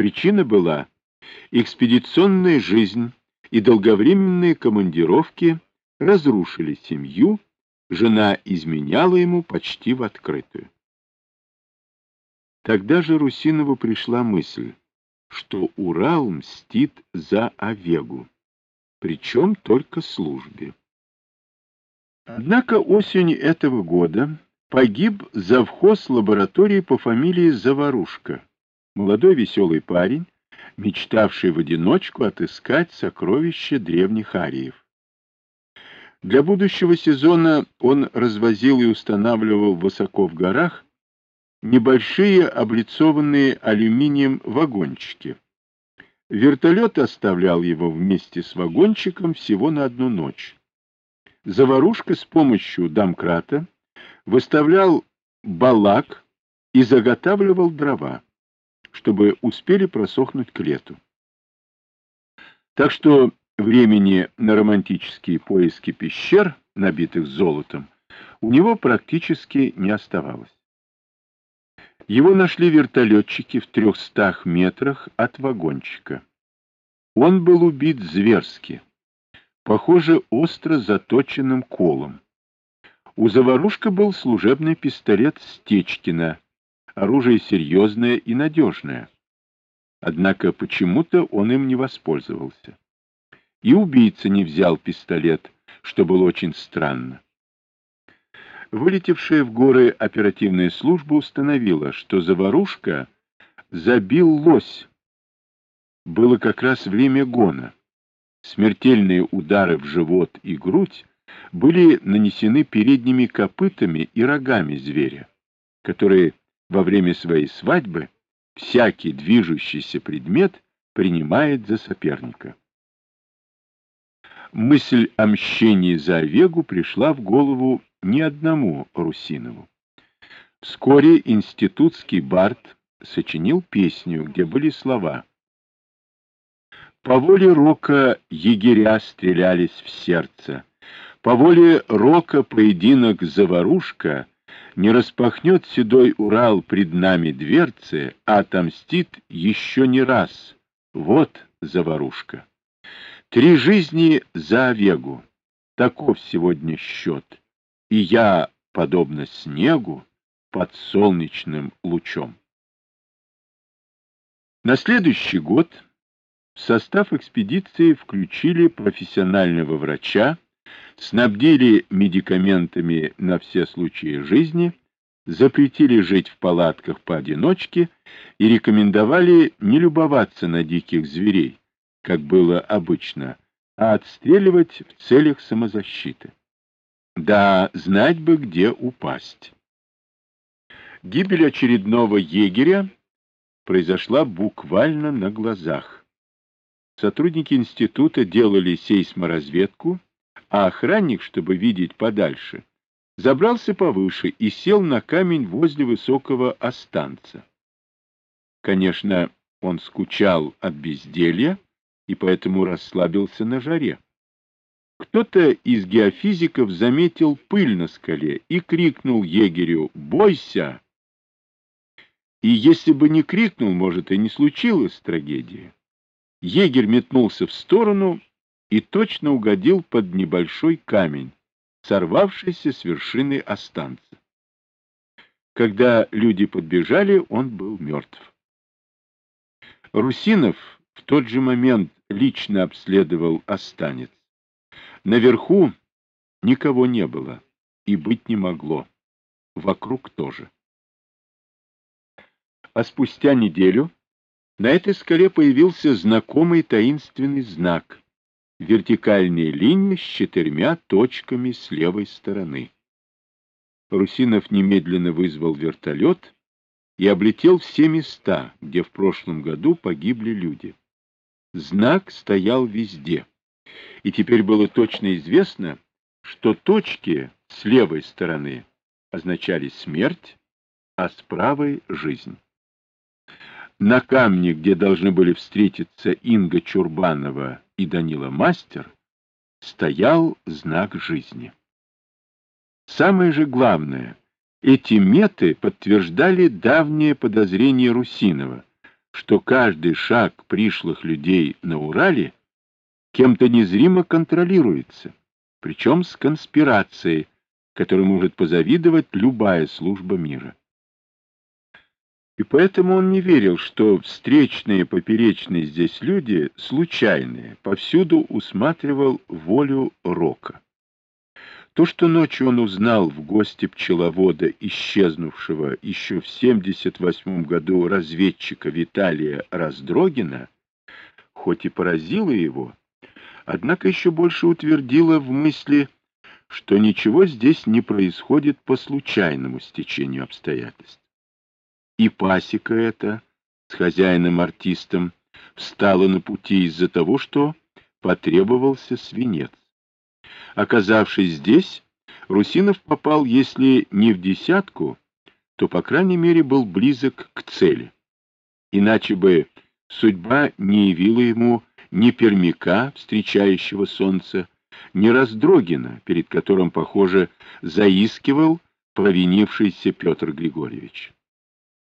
Причина была экспедиционная жизнь и долговременные командировки разрушили семью, жена изменяла ему почти в открытую. Тогда же Русинову пришла мысль, что Урал мстит за Овегу, причем только службе. Однако осенью этого года погиб завхоз лаборатории по фамилии Заварушка, молодой веселый парень, мечтавший в одиночку отыскать сокровища древних ариев. Для будущего сезона он развозил и устанавливал высоко в горах небольшие облицованные алюминием вагончики. Вертолет оставлял его вместе с вагончиком всего на одну ночь. Заварушка с помощью домкрата выставлял балак и заготавливал дрова, чтобы успели просохнуть к лету. Так что времени на романтические поиски пещер, набитых золотом, у него практически не оставалось. Его нашли вертолетчики в трехстах метрах от вагончика. Он был убит зверски, похоже, остро заточенным колом. У Заварушка был служебный пистолет Стечкина, оружие серьезное и надежное. Однако почему-то он им не воспользовался. И убийца не взял пистолет, что было очень странно. Вылетевшая в горы оперативная служба установила, что заварушка забил лось. Было как раз время гона. Смертельные удары в живот и грудь были нанесены передними копытами и рогами зверя, который во время своей свадьбы всякий движущийся предмет принимает за соперника. Мысль о мщении за Овегу пришла в голову ни одному Русинову. Вскоре институтский бард сочинил песню, где были слова «По воле рока егеря стрелялись в сердце, по воле рока поединок заварушка не распахнет седой Урал пред нами дверцы, а отомстит еще не раз. Вот заварушка. Три жизни за Овегу. Таков сегодня счет и я, подобно снегу, под солнечным лучом. На следующий год в состав экспедиции включили профессионального врача, снабдили медикаментами на все случаи жизни, запретили жить в палатках поодиночке и рекомендовали не любоваться на диких зверей, как было обычно, а отстреливать в целях самозащиты. Да, знать бы, где упасть. Гибель очередного егеря произошла буквально на глазах. Сотрудники института делали сейсморазведку, а охранник, чтобы видеть подальше, забрался повыше и сел на камень возле высокого останца. Конечно, он скучал от безделья и поэтому расслабился на жаре. Кто-то из геофизиков заметил пыль на скале и крикнул егерю «Бойся!». И если бы не крикнул, может, и не случилось трагедия. Егерь метнулся в сторону и точно угодил под небольшой камень, сорвавшийся с вершины останца. Когда люди подбежали, он был мертв. Русинов в тот же момент лично обследовал останец. Наверху никого не было и быть не могло. Вокруг тоже. А спустя неделю на этой скале появился знакомый таинственный знак — вертикальная линия с четырьмя точками с левой стороны. Русинов немедленно вызвал вертолет и облетел все места, где в прошлом году погибли люди. Знак стоял везде и теперь было точно известно, что точки с левой стороны означали смерть, а с правой — жизнь. На камне, где должны были встретиться Инга Чурбанова и Данила Мастер, стоял знак жизни. Самое же главное, эти меты подтверждали давнее подозрение Русинова, что каждый шаг пришлых людей на Урале кем-то незримо контролируется, причем с конспирацией, которой может позавидовать любая служба мира. И поэтому он не верил, что встречные и поперечные здесь люди случайные, повсюду усматривал волю Рока. То, что ночью он узнал в гости пчеловода, исчезнувшего еще в 78 году разведчика Виталия Раздрогина, хоть и поразило его, однако еще больше утвердило в мысли, что ничего здесь не происходит по случайному стечению обстоятельств. И пасека эта с хозяином-артистом встала на пути из-за того, что потребовался свинец. Оказавшись здесь, Русинов попал, если не в десятку, то, по крайней мере, был близок к цели. Иначе бы судьба не явила ему ни пермяка, встречающего солнце, ни раздрогина, перед которым, похоже, заискивал провинившийся Петр Григорьевич.